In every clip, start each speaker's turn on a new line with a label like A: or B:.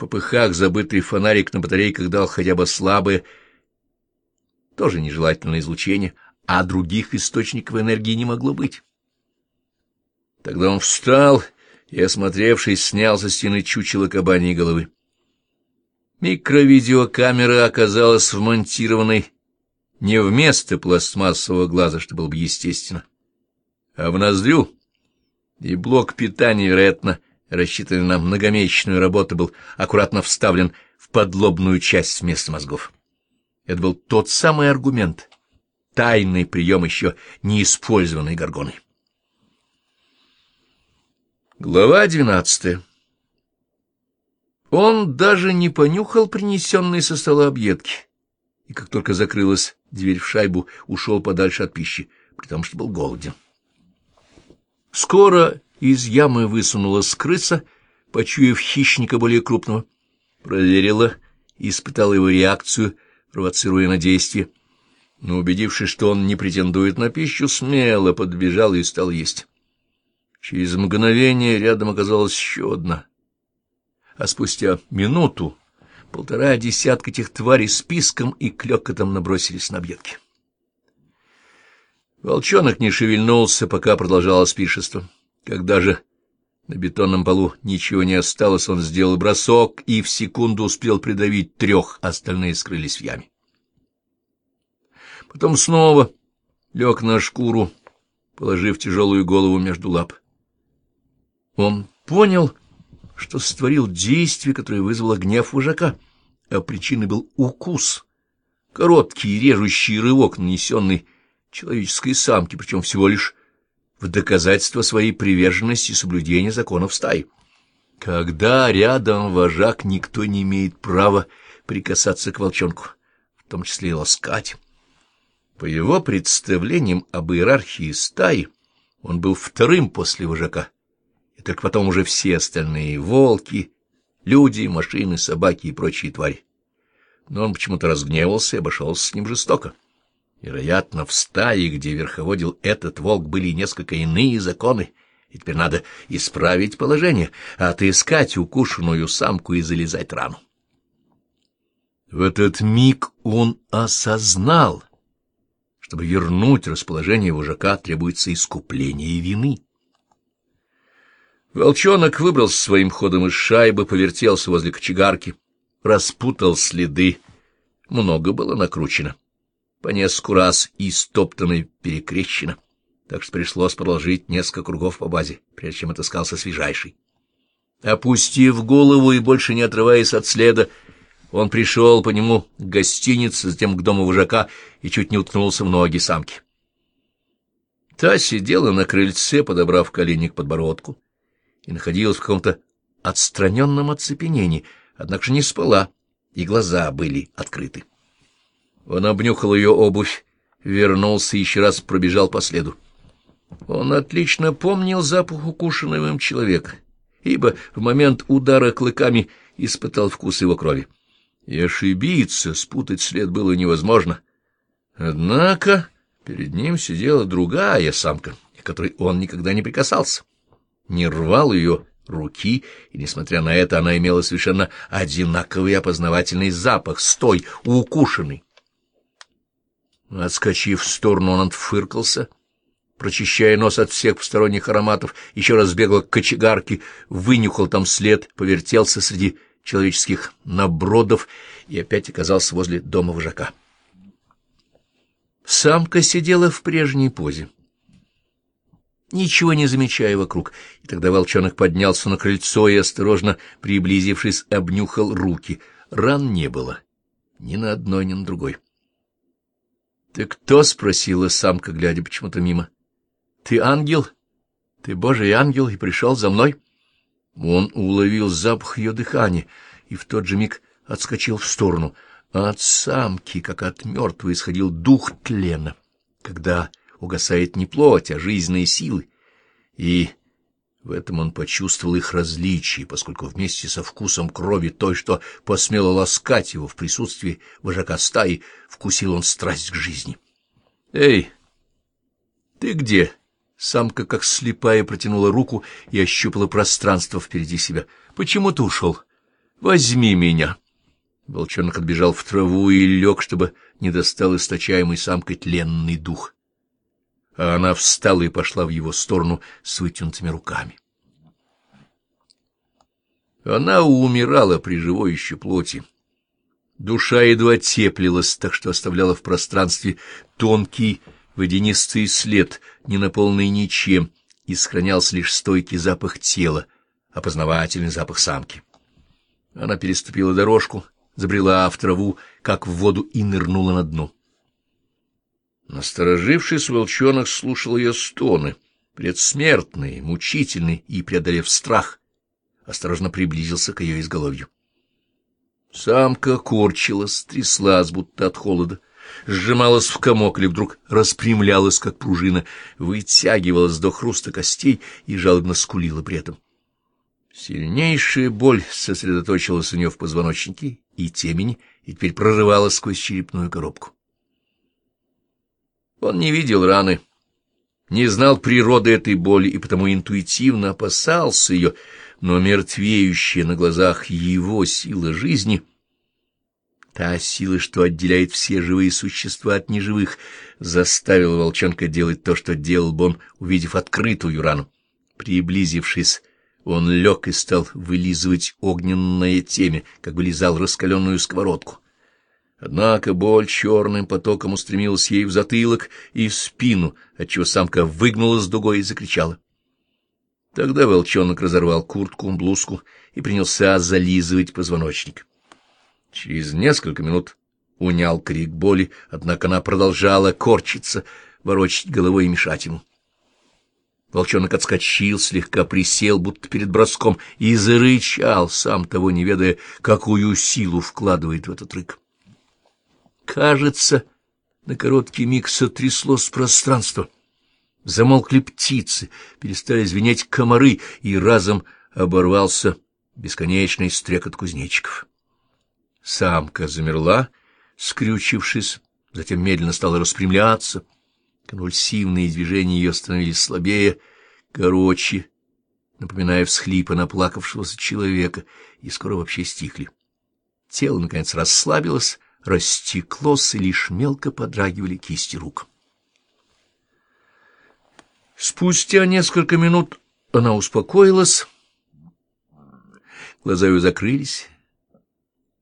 A: попыхах забытый фонарик на батарейках дал хотя бы слабое, тоже нежелательное излучение, а других источников энергии не могло быть. Тогда он встал и, осмотревшись, снял со стены чучело кабаньей головы. Микровидеокамера оказалась вмонтированной не вместо пластмассового глаза, что было бы естественно, а в ноздрю, и блок питания, вероятно, рассчитанный на многомесячную работу, был аккуратно вставлен в подлобную часть вместо мозгов. Это был тот самый аргумент, тайный прием еще не горгоной. Глава двенадцатая Он даже не понюхал принесенные со стола объедки, и как только закрылась дверь в шайбу, ушел подальше от пищи, потому что был голоден. Скоро из ямы высунулась крыса, почуяв хищника более крупного, проверила и испытала его реакцию, провоцируя на действие, но, убедившись, что он не претендует на пищу, смело подбежал и стал есть. Через мгновение рядом оказалась еще одна. А спустя минуту полтора десятка этих тварей списком и клёкотом набросились на объедки. Волчонок не шевельнулся, пока продолжалось пиршество. Когда же на бетонном полу ничего не осталось, он сделал бросок и в секунду успел придавить трех, остальные скрылись в яме. Потом снова лег на шкуру, положив тяжелую голову между лап. Он понял, что сотворил действие, которое вызвало гнев вожака, а причиной был укус, короткий режущий рывок, нанесенный человеческой самке, причем всего лишь в доказательство своей приверженности и соблюдения законов стаи. Когда рядом вожак, никто не имеет права прикасаться к волчонку, в том числе и ласкать. По его представлениям об иерархии стаи, он был вторым после вожака, и только потом уже все остальные — волки, люди, машины, собаки и прочие твари. Но он почему-то разгневался и обошелся с ним жестоко. Вероятно, в стае, где верховодил этот волк, были несколько иные законы, и теперь надо исправить положение, отыскать укушенную самку и залезать рану. В этот миг он осознал, чтобы вернуть расположение вожака, требуется искупление вины. Волчонок выбрался своим ходом из шайбы, повертелся возле кочегарки, распутал следы. Много было накручено. По нескольку раз и перекрещено, так что пришлось продолжить несколько кругов по базе, прежде чем отыскался свежайший. Опустив голову и больше не отрываясь от следа, он пришел по нему к гостинице, затем к дому вожака и чуть не уткнулся в ноги самки. Та сидела на крыльце, подобрав колени к подбородку и находилась в каком-то отстраненном оцепенении, однако же не спала, и глаза были открыты. Он обнюхал ее обувь, вернулся и еще раз пробежал по следу. Он отлично помнил запах укушенного им человека, ибо в момент удара клыками испытал вкус его крови. И ошибиться, спутать след было невозможно. Однако перед ним сидела другая самка, к которой он никогда не прикасался не рвал ее руки, и, несмотря на это, она имела совершенно одинаковый опознавательный запах с той укушенной. Отскочив в сторону, он отфыркался, прочищая нос от всех посторонних ароматов, еще раз бегал к кочегарке, вынюхал там след, повертелся среди человеческих набродов и опять оказался возле дома вожака. Самка сидела в прежней позе ничего не замечая вокруг. И тогда волчонок поднялся на крыльцо и, осторожно приблизившись, обнюхал руки. Ран не было, ни на одной, ни на другой. — Ты кто? — спросила самка, глядя почему-то мимо. — Ты ангел? Ты божий ангел и пришел за мной? Он уловил запах ее дыхания и в тот же миг отскочил в сторону. А от самки, как от мертвой, исходил дух тлена. Когда угасает не плоть, а жизненные силы. И в этом он почувствовал их различие, поскольку вместе со вкусом крови той, что посмело ласкать его в присутствии вожака стаи, вкусил он страсть к жизни. — Эй, ты где? Самка, как слепая, протянула руку и ощупала пространство впереди себя. — Почему ты ушел? Возьми меня. Волчонок отбежал в траву и лег, чтобы не достал источаемый самкой тленный дух. А она встала и пошла в его сторону с вытянутыми руками. Она умирала при живой еще плоти. Душа едва теплилась, так что оставляла в пространстве тонкий водянистый след, не наполненный ничем, и сохранялся лишь стойкий запах тела, опознавательный запах самки. Она переступила дорожку, забрела в траву, как в воду, и нырнула на дно. Насторожившись, волчонок слушал ее стоны, предсмертные, мучительные, и, преодолев страх, осторожно приблизился к ее изголовью. Самка корчилась, тряслась, будто от холода, сжималась в комок или вдруг распрямлялась, как пружина, вытягивалась до хруста костей и жалобно скулила при этом. Сильнейшая боль сосредоточилась у нее в позвоночнике и темени, и теперь прорывалась сквозь черепную коробку. Он не видел раны, не знал природы этой боли и потому интуитивно опасался ее, но мертвеющая на глазах его сила жизни, та сила, что отделяет все живые существа от неживых, заставила волчонка делать то, что делал бы он, увидев открытую рану. Приблизившись, он лег и стал вылизывать огненное темя, как бы лизал раскаленную сковородку. Однако боль черным потоком устремилась ей в затылок и в спину, отчего самка выгнулась дугой и закричала. Тогда волчонок разорвал куртку, блузку и принялся зализывать позвоночник. Через несколько минут унял крик боли, однако она продолжала корчиться, ворочать головой и мешать ему. Волчонок отскочил, слегка присел, будто перед броском, и зарычал, сам того не ведая, какую силу вкладывает в этот рык. Кажется, на короткий миг сотряслось пространство — Замолкли птицы, перестали звенеть комары, и разом оборвался бесконечный стрекот кузнечиков. Самка замерла, скрючившись, затем медленно стала распрямляться. Конвульсивные движения ее становились слабее, короче, напоминая всхлипы наплакавшегося человека, и скоро вообще стихли. Тело, наконец, расслабилось, растеклось, и лишь мелко подрагивали кисти рук. Спустя несколько минут она успокоилась, глаза ее закрылись.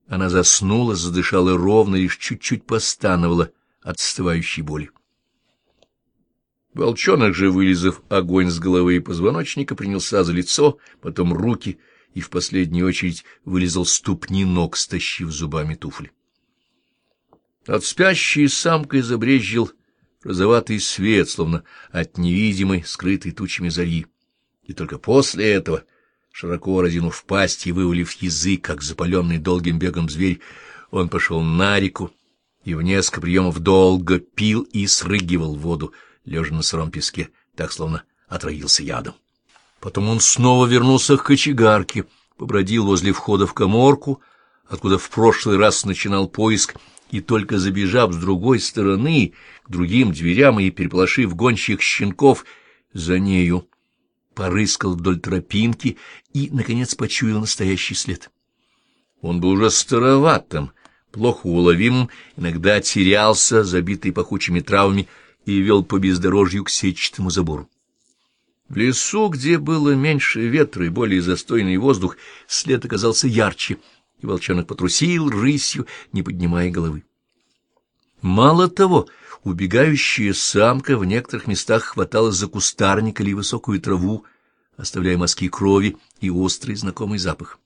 A: Она заснула, задышала ровно, лишь чуть-чуть постановала от остывающей боли. Волчонок же, вылезав огонь с головы и позвоночника, принялся за лицо, потом руки и в последнюю очередь вылезал ступни ног, стащив зубами туфли. От спящей самкой забрезжил розоватый свет, словно от невидимой, скрытой тучами зари. И только после этого, широко разинув пасть и вывалив язык, как запаленный долгим бегом зверь, он пошел на реку и в несколько приемов долго пил и срыгивал воду, лежа на сыром песке, так словно отравился ядом. Потом он снова вернулся к кочегарке, побродил возле входа в коморку, откуда в прошлый раз начинал поиск, и только забежав с другой стороны к другим дверям и переполошив гонщик щенков за нею, порыскал вдоль тропинки и, наконец, почуял настоящий след. Он был уже староватым, плохо уловимым, иногда терялся, забитый пахучими травами, и вел по бездорожью к сетчатому забору. В лесу, где было меньше ветра и более застойный воздух, след оказался ярче — и волчонок потрусил рысью, не поднимая головы. Мало того, убегающая самка в некоторых местах хваталась за кустарник или высокую траву, оставляя мазки крови и острый знакомый запах.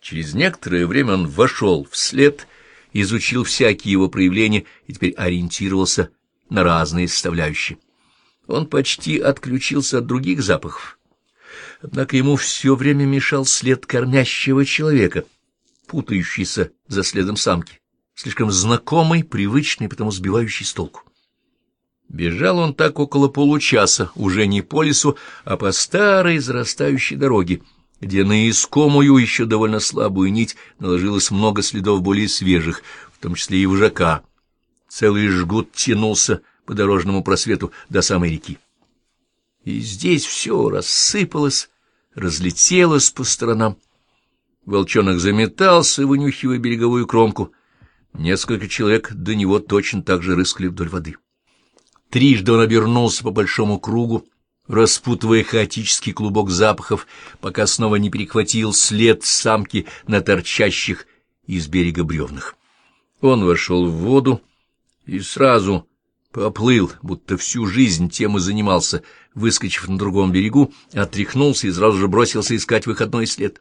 A: Через некоторое время он вошел в след, изучил всякие его проявления и теперь ориентировался на разные составляющие. Он почти отключился от других запахов. Однако ему все время мешал след кормящего человека — путающийся за следом самки, слишком знакомый, привычный, потому сбивающий с толку. Бежал он так около получаса, уже не по лесу, а по старой зарастающей дороге, где на искомую еще довольно слабую нить наложилось много следов более свежих, в том числе и вожака. Целый жгут тянулся по дорожному просвету до самой реки. И здесь все рассыпалось, разлетелось по сторонам, Волчонок заметался, вынюхивая береговую кромку. Несколько человек до него точно так же рыскали вдоль воды. Трижды он обернулся по большому кругу, распутывая хаотический клубок запахов, пока снова не перехватил след самки на торчащих из берега бревнах. Он вошел в воду и сразу поплыл, будто всю жизнь тем и занимался, выскочив на другом берегу, отряхнулся и сразу же бросился искать выходной след.